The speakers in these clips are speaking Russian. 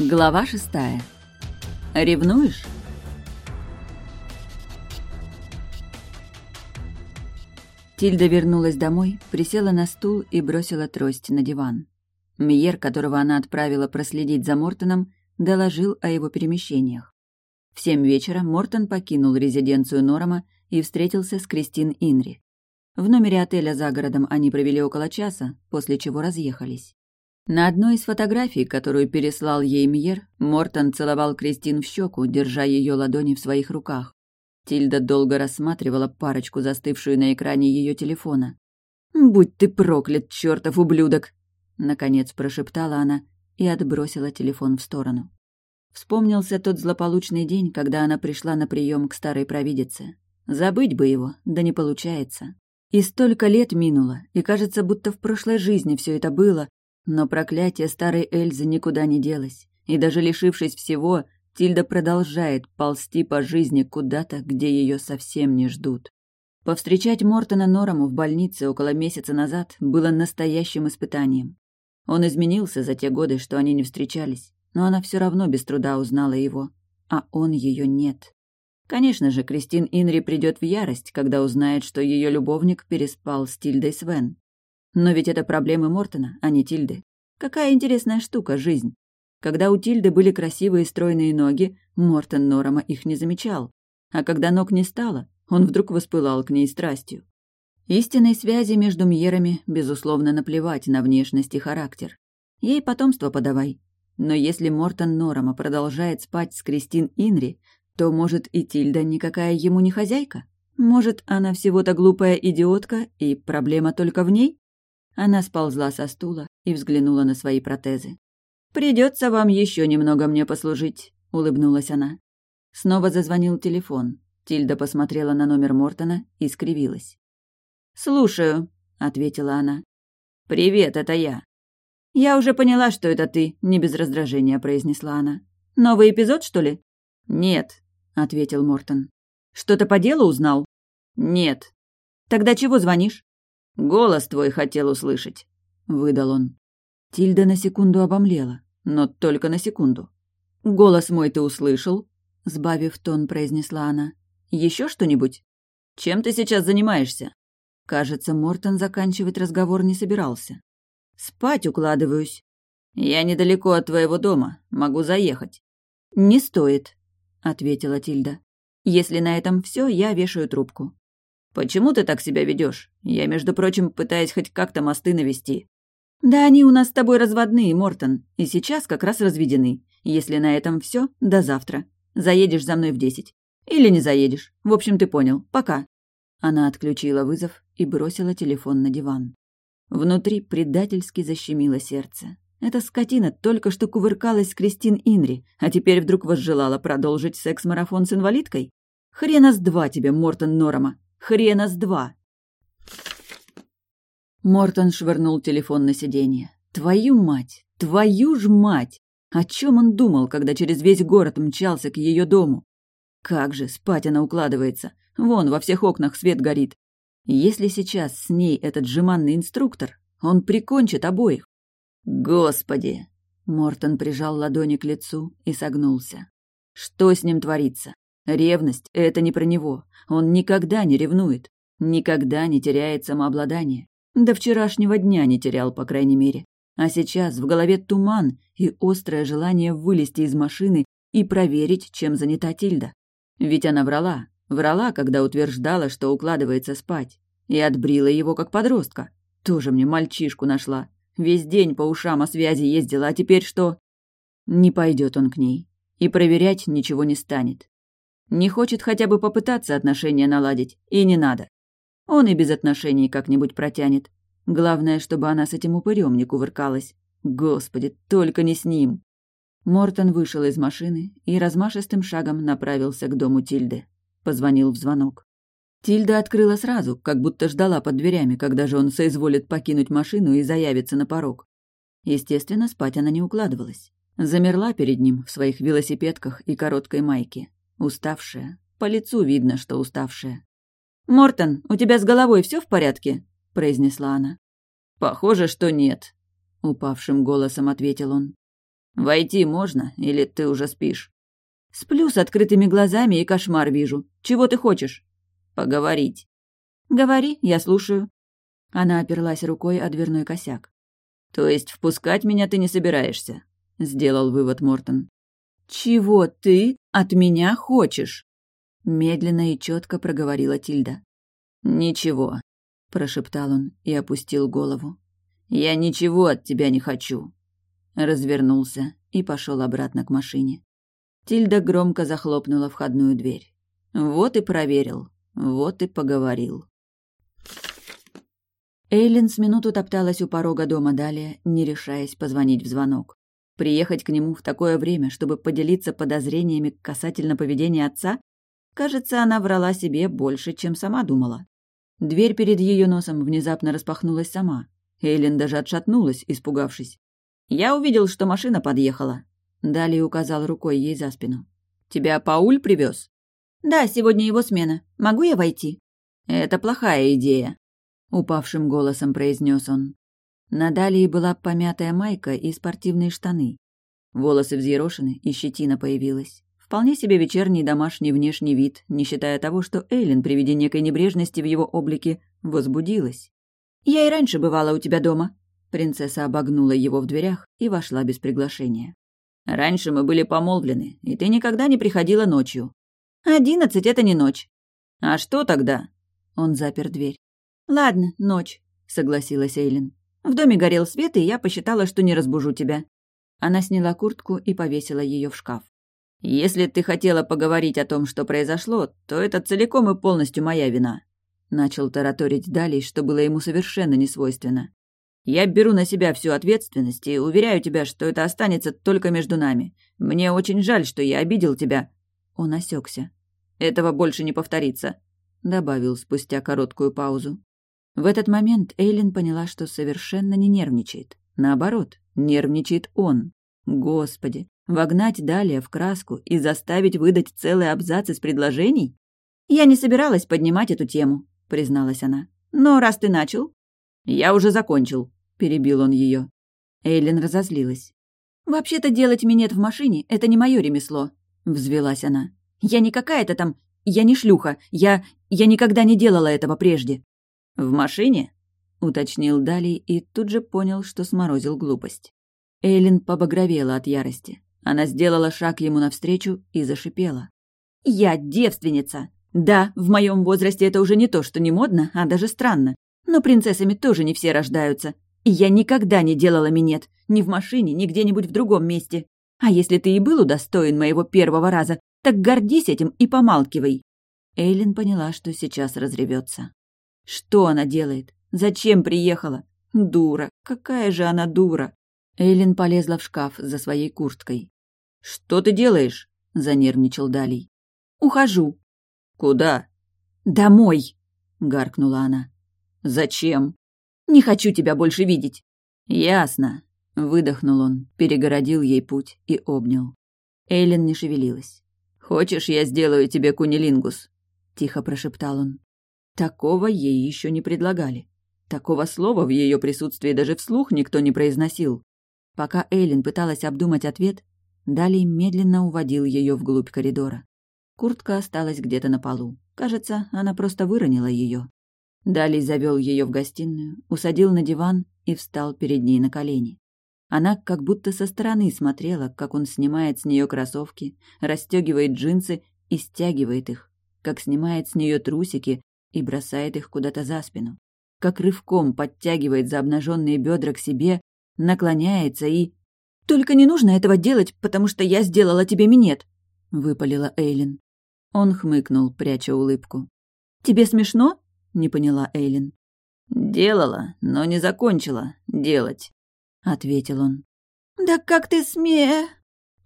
Глава шестая. Ревнуешь? Тильда вернулась домой, присела на стул и бросила трость на диван. Миер, которого она отправила проследить за Мортоном, доложил о его перемещениях. В семь вечера Мортон покинул резиденцию Норама и встретился с Кристин Инри. В номере отеля за городом они провели около часа, после чего разъехались. На одной из фотографий, которую переслал ей Мьер, Мортон целовал Кристин в щеку, держа ее ладони в своих руках. Тильда долго рассматривала парочку, застывшую на экране ее телефона. «Будь ты проклят, чертов ублюдок!» Наконец прошептала она и отбросила телефон в сторону. Вспомнился тот злополучный день, когда она пришла на прием к старой провидице. Забыть бы его, да не получается. И столько лет минуло, и кажется, будто в прошлой жизни все это было, но проклятие старой Эльзы никуда не делось, и даже лишившись всего, Тильда продолжает ползти по жизни куда-то, где ее совсем не ждут. Повстречать Мортона Норому в больнице около месяца назад было настоящим испытанием. Он изменился за те годы, что они не встречались, но она все равно без труда узнала его, а он ее нет. Конечно же, Кристин Инри придет в ярость, когда узнает, что ее любовник переспал с Тильдой Свен. Но ведь это проблемы Мортона, а не Тильды. Какая интересная штука жизнь. Когда у Тильды были красивые стройные ноги, Мортон Норама их не замечал. А когда ног не стало, он вдруг воспылал к ней страстью. Истинной связи между Мьерами, безусловно, наплевать на внешность и характер. Ей потомство подавай. Но если Мортон Норама продолжает спать с Кристин Инри, то, может, и Тильда никакая ему не хозяйка? Может, она всего-то глупая идиотка, и проблема только в ней? Она сползла со стула и взглянула на свои протезы. «Придется вам еще немного мне послужить», — улыбнулась она. Снова зазвонил телефон. Тильда посмотрела на номер Мортона и скривилась. «Слушаю», — ответила она. «Привет, это я». «Я уже поняла, что это ты», — не без раздражения произнесла она. «Новый эпизод, что ли?» «Нет», — ответил Мортон. «Что-то по делу узнал?» «Нет». «Тогда чего звонишь?» «Голос твой хотел услышать», — выдал он. Тильда на секунду обомлела, но только на секунду. «Голос мой ты услышал?» — сбавив тон, произнесла она. «Еще что-нибудь? Чем ты сейчас занимаешься?» Кажется, Мортон заканчивать разговор не собирался. «Спать укладываюсь». «Я недалеко от твоего дома. Могу заехать». «Не стоит», — ответила Тильда. «Если на этом все, я вешаю трубку». «Почему ты так себя ведешь? Я, между прочим, пытаюсь хоть как-то мосты навести». «Да они у нас с тобой разводные, Мортон, и сейчас как раз разведены. Если на этом все, до завтра. Заедешь за мной в десять. Или не заедешь. В общем, ты понял. Пока». Она отключила вызов и бросила телефон на диван. Внутри предательски защемило сердце. Эта скотина только что кувыркалась с Кристин Инри, а теперь вдруг возжелала продолжить секс-марафон с инвалидкой? Хрена с два тебе, Мортон Норама. Хрена с два!» Мортон швырнул телефон на сиденье. «Твою мать! Твою ж мать! О чем он думал, когда через весь город мчался к ее дому? Как же, спать она укладывается. Вон, во всех окнах свет горит. Если сейчас с ней этот жеманный инструктор, он прикончит обоих. Господи! Мортон прижал ладони к лицу и согнулся. Что с ним творится? Ревность — это не про него. Он никогда не ревнует, никогда не теряет самообладание. До вчерашнего дня не терял, по крайней мере. А сейчас в голове туман и острое желание вылезти из машины и проверить, чем занята Тильда. Ведь она врала. Врала, когда утверждала, что укладывается спать. И отбрила его как подростка. Тоже мне мальчишку нашла. Весь день по ушам о связи ездила, а теперь что? Не пойдет он к ней. И проверять ничего не станет. Не хочет хотя бы попытаться отношения наладить, и не надо. Он и без отношений как-нибудь протянет. Главное, чтобы она с этим упырем не кувыркалась. Господи, только не с ним. Мортон вышел из машины и размашистым шагом направился к дому Тильды. Позвонил в звонок. Тильда открыла сразу, как будто ждала под дверями, когда же он соизволит покинуть машину и заявится на порог. Естественно, спать она не укладывалась. Замерла перед ним в своих велосипедках и короткой майке. Уставшая. По лицу видно, что уставшая. «Мортон, у тебя с головой все в порядке?» — произнесла она. «Похоже, что нет», — упавшим голосом ответил он. «Войти можно, или ты уже спишь?» «Сплю с открытыми глазами и кошмар вижу. Чего ты хочешь?» «Поговорить». «Говори, я слушаю». Она оперлась рукой о дверной косяк. «То есть впускать меня ты не собираешься?» — сделал вывод Мортон. «Чего ты от меня хочешь?» Медленно и четко проговорила Тильда. «Ничего», — прошептал он и опустил голову. «Я ничего от тебя не хочу». Развернулся и пошел обратно к машине. Тильда громко захлопнула входную дверь. Вот и проверил, вот и поговорил. Эйлин с минуту топталась у порога дома далее, не решаясь позвонить в звонок. Приехать к нему в такое время, чтобы поделиться подозрениями касательно поведения отца? Кажется, она врала себе больше, чем сама думала. Дверь перед ее носом внезапно распахнулась сама. Эйлин даже отшатнулась, испугавшись. «Я увидел, что машина подъехала». Далее указал рукой ей за спину. «Тебя Пауль привез? «Да, сегодня его смена. Могу я войти?» «Это плохая идея», — упавшим голосом произнес он. На Далии была помятая майка и спортивные штаны. Волосы взъерошены, и щетина появилась. Вполне себе вечерний домашний внешний вид, не считая того, что Эйлин при виде некой небрежности в его облике возбудилась. «Я и раньше бывала у тебя дома». Принцесса обогнула его в дверях и вошла без приглашения. «Раньше мы были помолвлены, и ты никогда не приходила ночью». «Одиннадцать — это не ночь». «А что тогда?» Он запер дверь. «Ладно, ночь», — согласилась Эйлин. В доме горел свет, и я посчитала, что не разбужу тебя». Она сняла куртку и повесила ее в шкаф. «Если ты хотела поговорить о том, что произошло, то это целиком и полностью моя вина», — начал тараторить Далей, что было ему совершенно несвойственно. «Я беру на себя всю ответственность и уверяю тебя, что это останется только между нами. Мне очень жаль, что я обидел тебя». Он осекся. «Этого больше не повторится», — добавил спустя короткую паузу. В этот момент Эйлин поняла, что совершенно не нервничает. Наоборот, нервничает он. Господи, вогнать далее в краску и заставить выдать целый абзац из предложений? «Я не собиралась поднимать эту тему», — призналась она. «Но раз ты начал...» «Я уже закончил», — перебил он ее. Эйлин разозлилась. «Вообще-то делать минет в машине — это не мое ремесло», — взвелась она. «Я не какая-то там... Я не шлюха. Я... Я никогда не делала этого прежде». «В машине?» — уточнил Дали и тут же понял, что сморозил глупость. Эйлин побагровела от ярости. Она сделала шаг ему навстречу и зашипела. «Я девственница! Да, в моем возрасте это уже не то, что не модно, а даже странно. Но принцессами тоже не все рождаются. И я никогда не делала минет. Ни в машине, ни где-нибудь в другом месте. А если ты и был удостоен моего первого раза, так гордись этим и помалкивай». Эйлин поняла, что сейчас разревется. Что она делает? Зачем приехала? Дура. Какая же она дура. Эйлин полезла в шкаф за своей курткой. «Что ты делаешь?» — занервничал Далий. «Ухожу». «Куда?» «Домой», — гаркнула она. «Зачем?» «Не хочу тебя больше видеть». «Ясно», — выдохнул он, перегородил ей путь и обнял. Эйлин не шевелилась. «Хочешь, я сделаю тебе кунилингус?» — тихо прошептал он. Такого ей еще не предлагали. Такого слова в ее присутствии даже вслух никто не произносил. Пока Эйлин пыталась обдумать ответ, Далей медленно уводил ее вглубь коридора. Куртка осталась где-то на полу. Кажется, она просто выронила ее. Далей завел ее в гостиную, усадил на диван и встал перед ней на колени. Она как будто со стороны смотрела, как он снимает с нее кроссовки, расстегивает джинсы и стягивает их, как снимает с нее трусики и бросает их куда-то за спину. Как рывком подтягивает за обнаженные бедра к себе, наклоняется и... «Только не нужно этого делать, потому что я сделала тебе минет», — выпалила Эйлин. Он хмыкнул, пряча улыбку. «Тебе смешно?» — не поняла Эйлин. «Делала, но не закончила делать», — ответил он. «Да как ты сме...»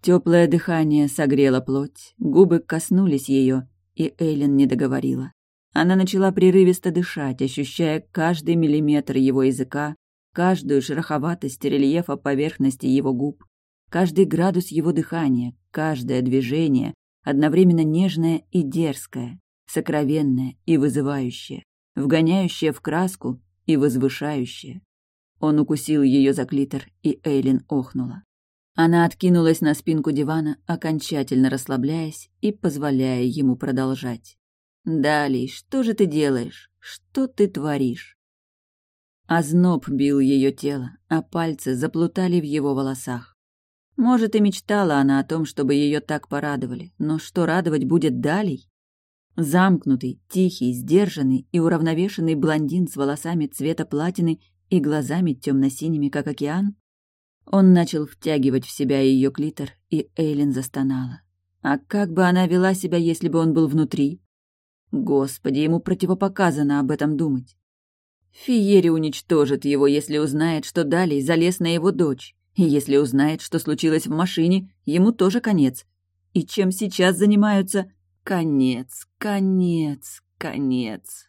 Теплое дыхание согрело плоть, губы коснулись ее, и Эйлин не договорила. Она начала прерывисто дышать, ощущая каждый миллиметр его языка, каждую шероховатость рельефа поверхности его губ, каждый градус его дыхания, каждое движение, одновременно нежное и дерзкое, сокровенное и вызывающее, вгоняющее в краску и возвышающее. Он укусил ее за клитор, и Эйлин охнула. Она откинулась на спинку дивана, окончательно расслабляясь и позволяя ему продолжать. «Далей, что же ты делаешь? Что ты творишь?» Озноб бил ее тело, а пальцы заплутали в его волосах. Может, и мечтала она о том, чтобы ее так порадовали, но что радовать будет Далей? Замкнутый, тихий, сдержанный и уравновешенный блондин с волосами цвета платины и глазами темно-синими, как океан? Он начал втягивать в себя ее клитор, и Эйлин застонала. А как бы она вела себя, если бы он был внутри? Господи, ему противопоказано об этом думать. Фиери уничтожит его, если узнает, что Далей залез на его дочь. И если узнает, что случилось в машине, ему тоже конец. И чем сейчас занимаются? Конец, конец, конец.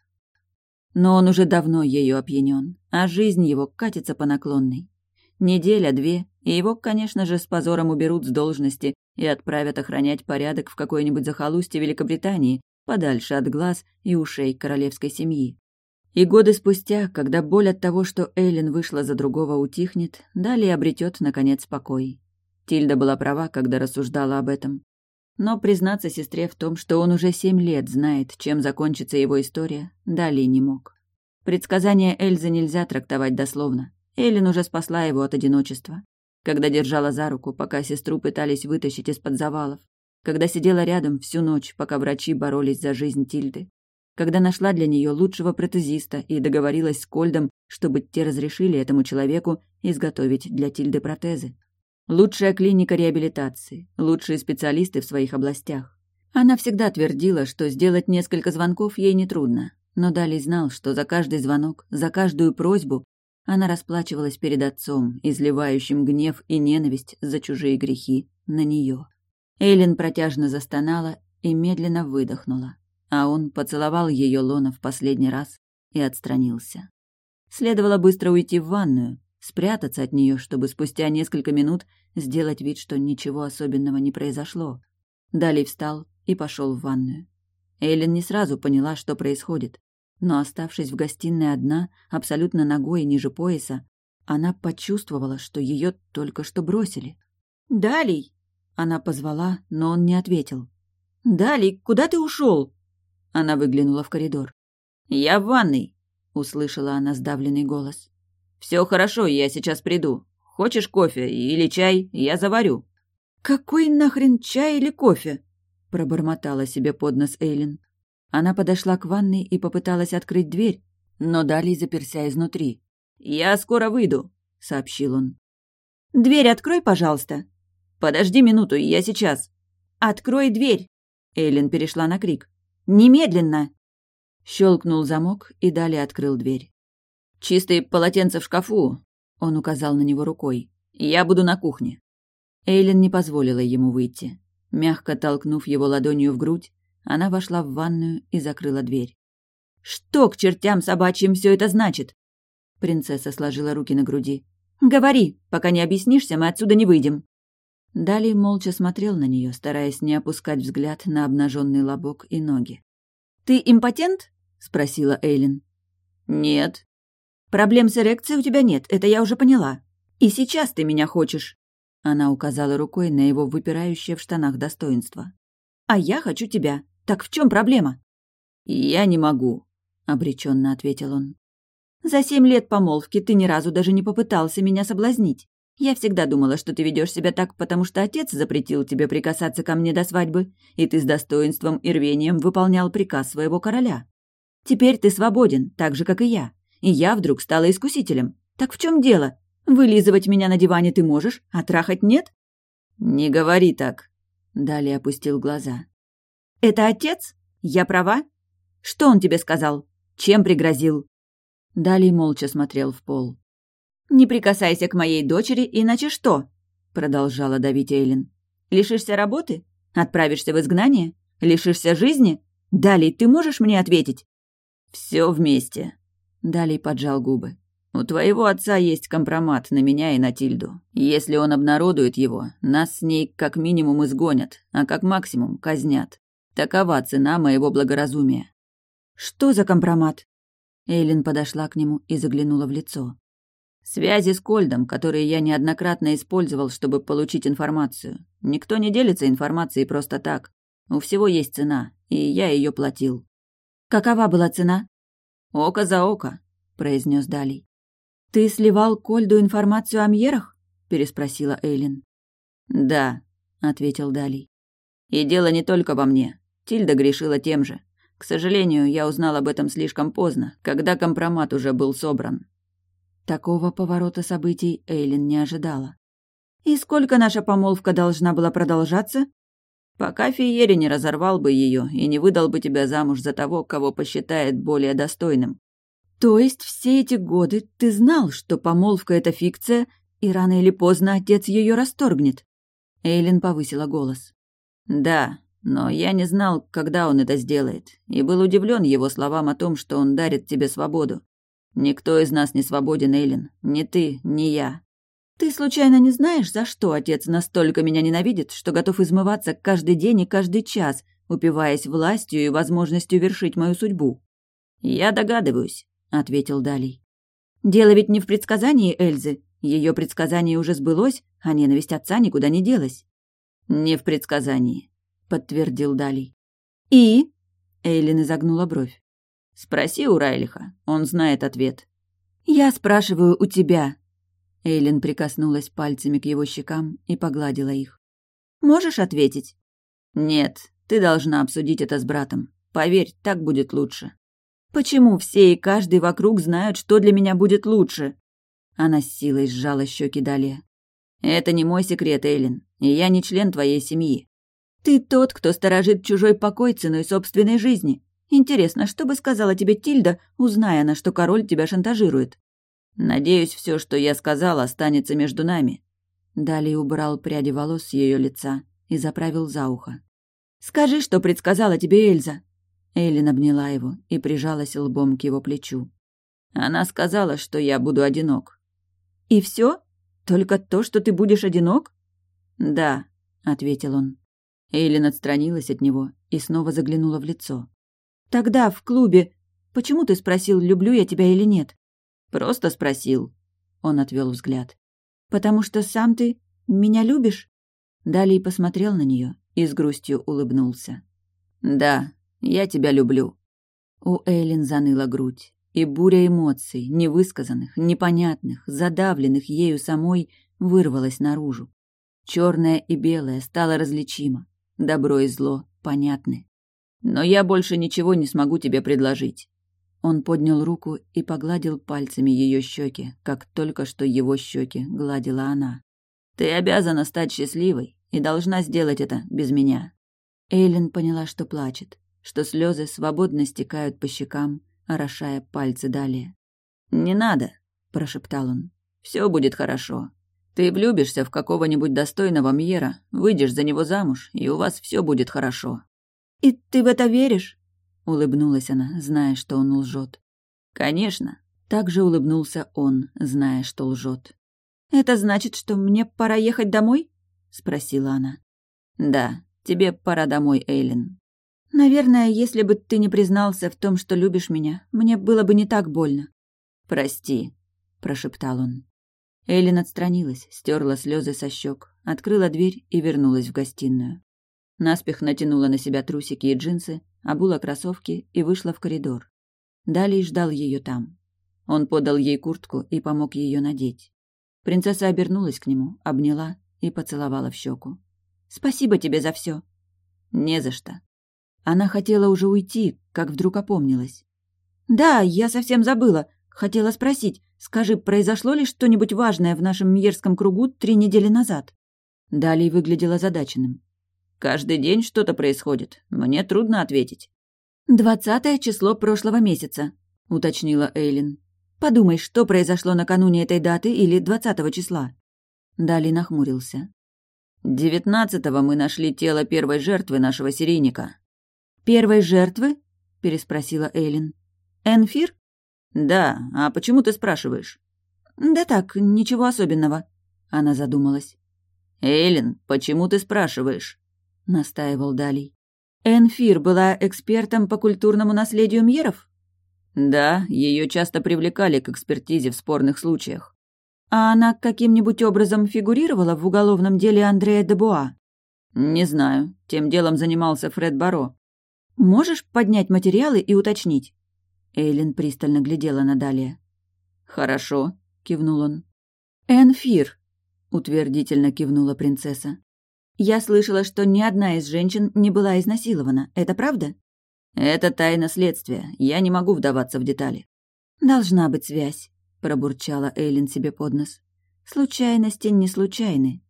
Но он уже давно ею опьянен, а жизнь его катится по наклонной. Неделя-две, и его, конечно же, с позором уберут с должности и отправят охранять порядок в какое-нибудь захолустье Великобритании, подальше от глаз и ушей королевской семьи. И годы спустя, когда боль от того, что Эйлин вышла за другого, утихнет, далее обретет, наконец, покой. Тильда была права, когда рассуждала об этом. Но признаться сестре в том, что он уже семь лет знает, чем закончится его история, далее не мог. Предсказания Эльзы нельзя трактовать дословно. Эйлин уже спасла его от одиночества. Когда держала за руку, пока сестру пытались вытащить из-под завалов. Когда сидела рядом всю ночь, пока врачи боролись за жизнь Тильды. Когда нашла для нее лучшего протезиста и договорилась с Кольдом, чтобы те разрешили этому человеку изготовить для Тильды протезы. Лучшая клиника реабилитации, лучшие специалисты в своих областях. Она всегда твердила, что сделать несколько звонков ей нетрудно, но Дали знал, что за каждый звонок, за каждую просьбу она расплачивалась перед отцом, изливающим гнев и ненависть за чужие грехи на нее. Эйлин протяжно застонала и медленно выдохнула, а он поцеловал ее лона в последний раз и отстранился. Следовало быстро уйти в ванную, спрятаться от нее, чтобы спустя несколько минут сделать вид, что ничего особенного не произошло. Далее встал и пошел в ванную. Эйлин не сразу поняла, что происходит но, оставшись в гостиной одна, абсолютно ногой ниже пояса, она почувствовала, что ее только что бросили. «Далей!» Она позвала, но он не ответил. «Далей, куда ты ушел?» Она выглянула в коридор. «Я в ванной», — услышала она сдавленный голос. «Все хорошо, я сейчас приду. Хочешь кофе или чай? Я заварю». «Какой нахрен чай или кофе?» — пробормотала себе под нос Эйлин. Она подошла к ванной и попыталась открыть дверь, но Далий заперся изнутри. «Я скоро выйду», — сообщил он. «Дверь открой, пожалуйста». «Подожди минуту, я сейчас». «Открой дверь!» Эллен перешла на крик. «Немедленно!» Щелкнул замок и далее открыл дверь. «Чистые полотенца в шкафу», — он указал на него рукой. «Я буду на кухне». Эйлин не позволила ему выйти. Мягко толкнув его ладонью в грудь, она вошла в ванную и закрыла дверь. «Что к чертям собачьим все это значит?» Принцесса сложила руки на груди. «Говори, пока не объяснишься, мы отсюда не выйдем». Далее молча смотрел на нее, стараясь не опускать взгляд на обнаженный лобок и ноги. «Ты импотент?» — спросила Эйлин. «Нет». «Проблем с эрекцией у тебя нет, это я уже поняла. И сейчас ты меня хочешь». Она указала рукой на его выпирающее в штанах достоинство. «А я хочу тебя. Так в чем проблема?» «Я не могу», — обреченно ответил он. «За семь лет помолвки ты ни разу даже не попытался меня соблазнить. Я всегда думала, что ты ведешь себя так, потому что отец запретил тебе прикасаться ко мне до свадьбы, и ты с достоинством и рвением выполнял приказ своего короля. Теперь ты свободен, так же, как и я. И я вдруг стала искусителем. Так в чем дело? Вылизывать меня на диване ты можешь, а трахать нет?» «Не говори так», — Далее опустил глаза. «Это отец? Я права? Что он тебе сказал? Чем пригрозил?» Далее молча смотрел в пол. «Не прикасайся к моей дочери, иначе что?» Продолжала давить Эйлин. «Лишишься работы? Отправишься в изгнание? Лишишься жизни? Далее ты можешь мне ответить?» «Все вместе», — Далее поджал губы. «У твоего отца есть компромат на меня и на Тильду. Если он обнародует его, нас с ней как минимум изгонят, а как максимум казнят. Такова цена моего благоразумия. Что за компромат? Эйлин подошла к нему и заглянула в лицо. Связи с Кольдом, которые я неоднократно использовал, чтобы получить информацию. Никто не делится информацией просто так. У всего есть цена, и я ее платил. Какова была цена? Око за око, произнес Далий. Ты сливал Кольду информацию о Мьерах? переспросила Эйлин. Да, ответил Далий. И дело не только во мне. Тильда грешила тем же. К сожалению, я узнал об этом слишком поздно, когда компромат уже был собран. Такого поворота событий Эйлин не ожидала. «И сколько наша помолвка должна была продолжаться?» «Пока Фиери не разорвал бы ее и не выдал бы тебя замуж за того, кого посчитает более достойным». «То есть все эти годы ты знал, что помолвка — это фикция, и рано или поздно отец ее расторгнет?» Эйлин повысила голос. «Да, но я не знал, когда он это сделает, и был удивлен его словам о том, что он дарит тебе свободу. Никто из нас не свободен, Эйлин. Ни ты, ни я. Ты случайно не знаешь, за что отец настолько меня ненавидит, что готов измываться каждый день и каждый час, упиваясь властью и возможностью вершить мою судьбу? Я догадываюсь, ответил Далий. Дело ведь не в предсказании Эльзы. Ее предсказание уже сбылось, а ненависть отца никуда не делась. Не в предсказании, подтвердил Далий. И? Эйлин изогнула бровь. Спроси у Райлиха, он знает ответ. Я спрашиваю у тебя. Эйлин прикоснулась пальцами к его щекам и погладила их. Можешь ответить? Нет, ты должна обсудить это с братом. Поверь, так будет лучше. Почему все и каждый вокруг знают, что для меня будет лучше? Она с силой сжала щеки Далее. Это не мой секрет, Эйлин, и я не член твоей семьи. Ты тот, кто сторожит чужой покой ценой собственной жизни. Интересно, что бы сказала тебе Тильда, узная она, что король тебя шантажирует? Надеюсь, все, что я сказала, останется между нами. Далее убрал пряди волос с ее лица и заправил за ухо. «Скажи, что предсказала тебе Эльза!» Эйлин обняла его и прижалась лбом к его плечу. Она сказала, что я буду одинок. «И все? Только то, что ты будешь одинок?» «Да», — ответил он. Эйлин отстранилась от него и снова заглянула в лицо. Тогда, в клубе, почему ты спросил, люблю я тебя или нет? Просто спросил. Он отвел взгляд. Потому что сам ты меня любишь? Далее посмотрел на нее и с грустью улыбнулся. Да, я тебя люблю. У Эйлин заныла грудь, и буря эмоций, невысказанных, непонятных, задавленных ею самой, вырвалась наружу. Черное и белое стало различимо, добро и зло понятны. Но я больше ничего не смогу тебе предложить». Он поднял руку и погладил пальцами ее щеки, как только что его щеки гладила она. «Ты обязана стать счастливой и должна сделать это без меня». Эйлин поняла, что плачет, что слезы свободно стекают по щекам, орошая пальцы далее. «Не надо», — прошептал он. «Все будет хорошо. Ты влюбишься в какого-нибудь достойного Мьера, выйдешь за него замуж, и у вас все будет хорошо. «И ты в это веришь?» — улыбнулась она, зная, что он лжет. «Конечно». Также улыбнулся он, зная, что лжет. «Это значит, что мне пора ехать домой?» — спросила она. «Да, тебе пора домой, Эйлин». «Наверное, если бы ты не признался в том, что любишь меня, мне было бы не так больно». «Прости», — прошептал он. Эйлин отстранилась, стерла слезы со щек, открыла дверь и вернулась в гостиную. Наспех натянула на себя трусики и джинсы, обула кроссовки и вышла в коридор. Далее ждал ее там. Он подал ей куртку и помог ее надеть. Принцесса обернулась к нему, обняла и поцеловала в щеку. «Спасибо тебе за все. «Не за что». Она хотела уже уйти, как вдруг опомнилась. «Да, я совсем забыла. Хотела спросить, скажи, произошло ли что-нибудь важное в нашем Мьерском кругу три недели назад?» Далее выглядел озадаченным. Каждый день что-то происходит. Мне трудно ответить». «Двадцатое число прошлого месяца», — уточнила Эйлин. «Подумай, что произошло накануне этой даты или двадцатого числа?» Дали нахмурился. «Девятнадцатого мы нашли тело первой жертвы нашего серийника». «Первой жертвы?» — переспросила Эйлин. «Энфир?» «Да, а почему ты спрашиваешь?» «Да так, ничего особенного», — она задумалась. «Эйлин, почему ты спрашиваешь?» — настаивал Далий. «Энфир была экспертом по культурному наследию Мьеров?» «Да, ее часто привлекали к экспертизе в спорных случаях». А она каким-нибудь образом фигурировала в уголовном деле Андрея Дебуа? Не знаю. Тем делом занимался Фред Баро. Можешь поднять материалы и уточнить? Эйлин пристально глядела на Далия. «Хорошо», — кивнул он. «Энфир», — утвердительно кивнула принцесса. «Я слышала, что ни одна из женщин не была изнасилована. Это правда?» «Это тайна следствия. Я не могу вдаваться в детали». «Должна быть связь», — пробурчала Эйлин себе под нос. «Случайности не случайны».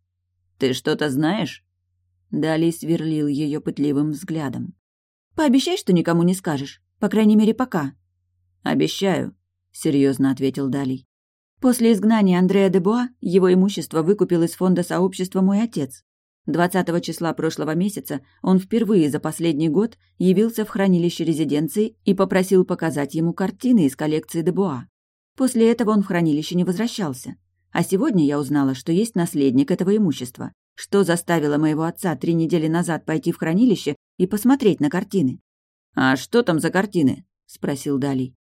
«Ты что-то знаешь?» Далей сверлил ее пытливым взглядом. «Пообещай, что никому не скажешь. По крайней мере, пока». «Обещаю», — серьезно ответил Далей. «После изгнания Андрея де Буа его имущество выкупил из фонда сообщества мой отец. 20 числа прошлого месяца он впервые за последний год явился в хранилище резиденции и попросил показать ему картины из коллекции де Буа. После этого он в хранилище не возвращался. А сегодня я узнала, что есть наследник этого имущества, что заставило моего отца три недели назад пойти в хранилище и посмотреть на картины. «А что там за картины?» — спросил Далий.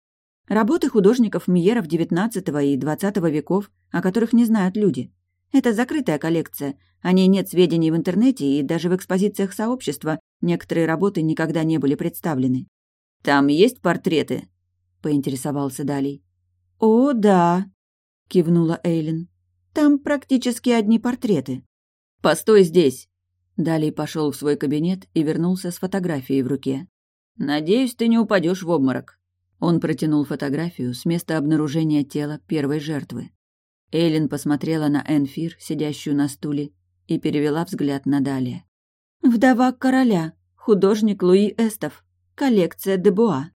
Работы художников Миеров XIX и XX веков, о которых не знают люди. Это закрытая коллекция, о ней нет сведений в интернете, и даже в экспозициях сообщества некоторые работы никогда не были представлены. «Там есть портреты?» — поинтересовался Далей. «О, да», — кивнула Эйлин. «Там практически одни портреты». «Постой здесь!» Далей пошел в свой кабинет и вернулся с фотографией в руке. «Надеюсь, ты не упадешь в обморок». Он протянул фотографию с места обнаружения тела первой жертвы. Эйлин посмотрела на Энфир, сидящую на стуле, и перевела взгляд на Далия. «Вдова короля, художник Луи Эстов, коллекция Дебуа».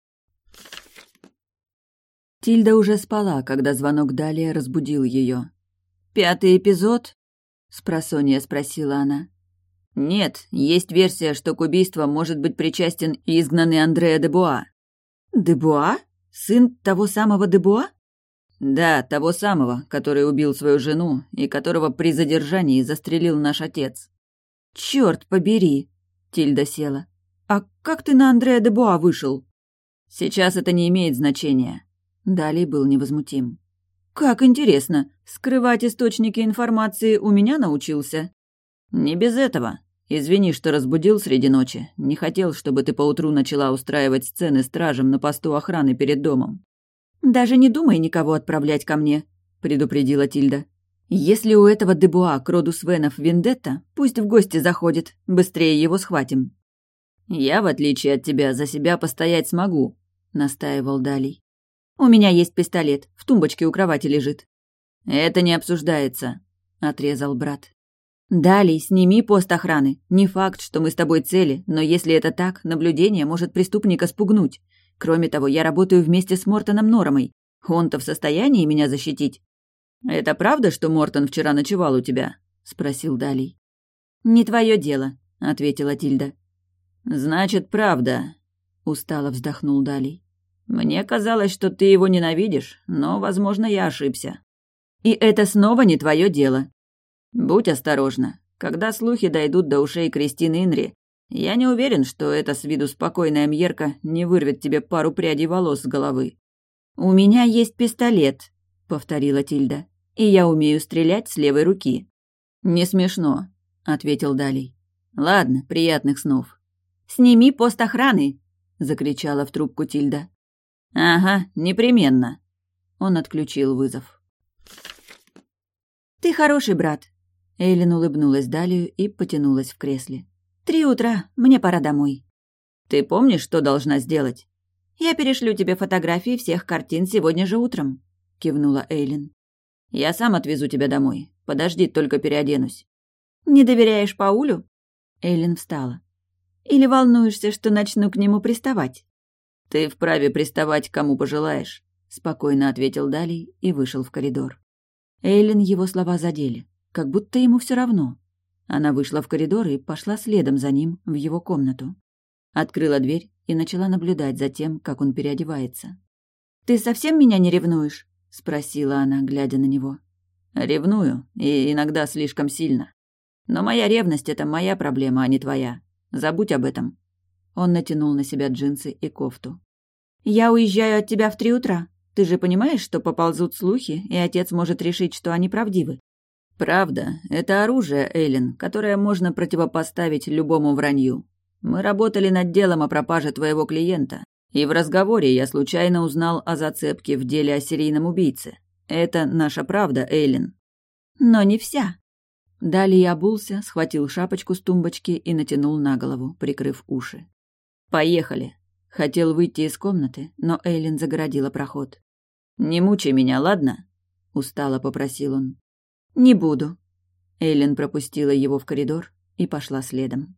Тильда уже спала, когда звонок Далия разбудил ее. «Пятый эпизод?» — спросонья спросила она. «Нет, есть версия, что к убийству может быть причастен изгнанный Андреа Дебуа». «Дебуа? Сын того самого Дебуа?» «Да, того самого, который убил свою жену и которого при задержании застрелил наш отец». «Чёрт побери!» — Тильда села. «А как ты на Андреа Дебуа вышел?» «Сейчас это не имеет значения». Далее был невозмутим. «Как интересно, скрывать источники информации у меня научился?» «Не без этого. Извини, что разбудил среди ночи. Не хотел, чтобы ты поутру начала устраивать сцены стражем на посту охраны перед домом. Даже не думай никого отправлять ко мне, предупредила Тильда. Если у этого Дебуа к роду Свенов вендетта, пусть в гости заходит, быстрее его схватим. Я, в отличие от тебя, за себя постоять смогу, настаивал Далий. У меня есть пистолет, в тумбочке у кровати лежит. Это не обсуждается, отрезал брат. «Далее сними пост охраны. Не факт, что мы с тобой цели, но если это так, наблюдение может преступника спугнуть. Кроме того, я работаю вместе с Мортоном Нормой. Он-то в состоянии меня защитить?» «Это правда, что Мортон вчера ночевал у тебя?» — спросил Далей. «Не твое дело», — ответила Тильда. «Значит, правда», — устало вздохнул Далей. «Мне казалось, что ты его ненавидишь, но, возможно, я ошибся». «И это снова не твое дело», Будь осторожна. Когда слухи дойдут до ушей Кристины Инри, я не уверен, что эта с виду спокойная Мьерка не вырвет тебе пару прядей волос с головы. «У меня есть пистолет», — повторила Тильда, «и я умею стрелять с левой руки». «Не смешно», — ответил Далей. «Ладно, приятных снов». «Сними пост охраны!» — закричала в трубку Тильда. «Ага, непременно». Он отключил вызов. «Ты хороший брат», Эйлин улыбнулась Далию и потянулась в кресле. «Три утра, мне пора домой». «Ты помнишь, что должна сделать?» «Я перешлю тебе фотографии всех картин сегодня же утром», — кивнула Эйлин. «Я сам отвезу тебя домой. Подожди, только переоденусь». «Не доверяешь Паулю?» Эйлин встала. «Или волнуешься, что начну к нему приставать?» «Ты вправе приставать, кому пожелаешь», — спокойно ответил Далий и вышел в коридор. Эйлин его слова задели как будто ему все равно. Она вышла в коридор и пошла следом за ним в его комнату. Открыла дверь и начала наблюдать за тем, как он переодевается. «Ты совсем меня не ревнуешь?» — спросила она, глядя на него. «Ревную, и иногда слишком сильно. Но моя ревность — это моя проблема, а не твоя. Забудь об этом». Он натянул на себя джинсы и кофту. «Я уезжаю от тебя в три утра. Ты же понимаешь, что поползут слухи, и отец может решить, что они правдивы?» «Правда, это оружие, Эйлин, которое можно противопоставить любому вранью. Мы работали над делом о пропаже твоего клиента, и в разговоре я случайно узнал о зацепке в деле о серийном убийце. Это наша правда, Эйлин». «Но не вся». Далее обулся, схватил шапочку с тумбочки и натянул на голову, прикрыв уши. «Поехали». Хотел выйти из комнаты, но Эйлин загородила проход. «Не мучай меня, ладно?» — устало попросил он. «Не буду». Эйлин пропустила его в коридор и пошла следом.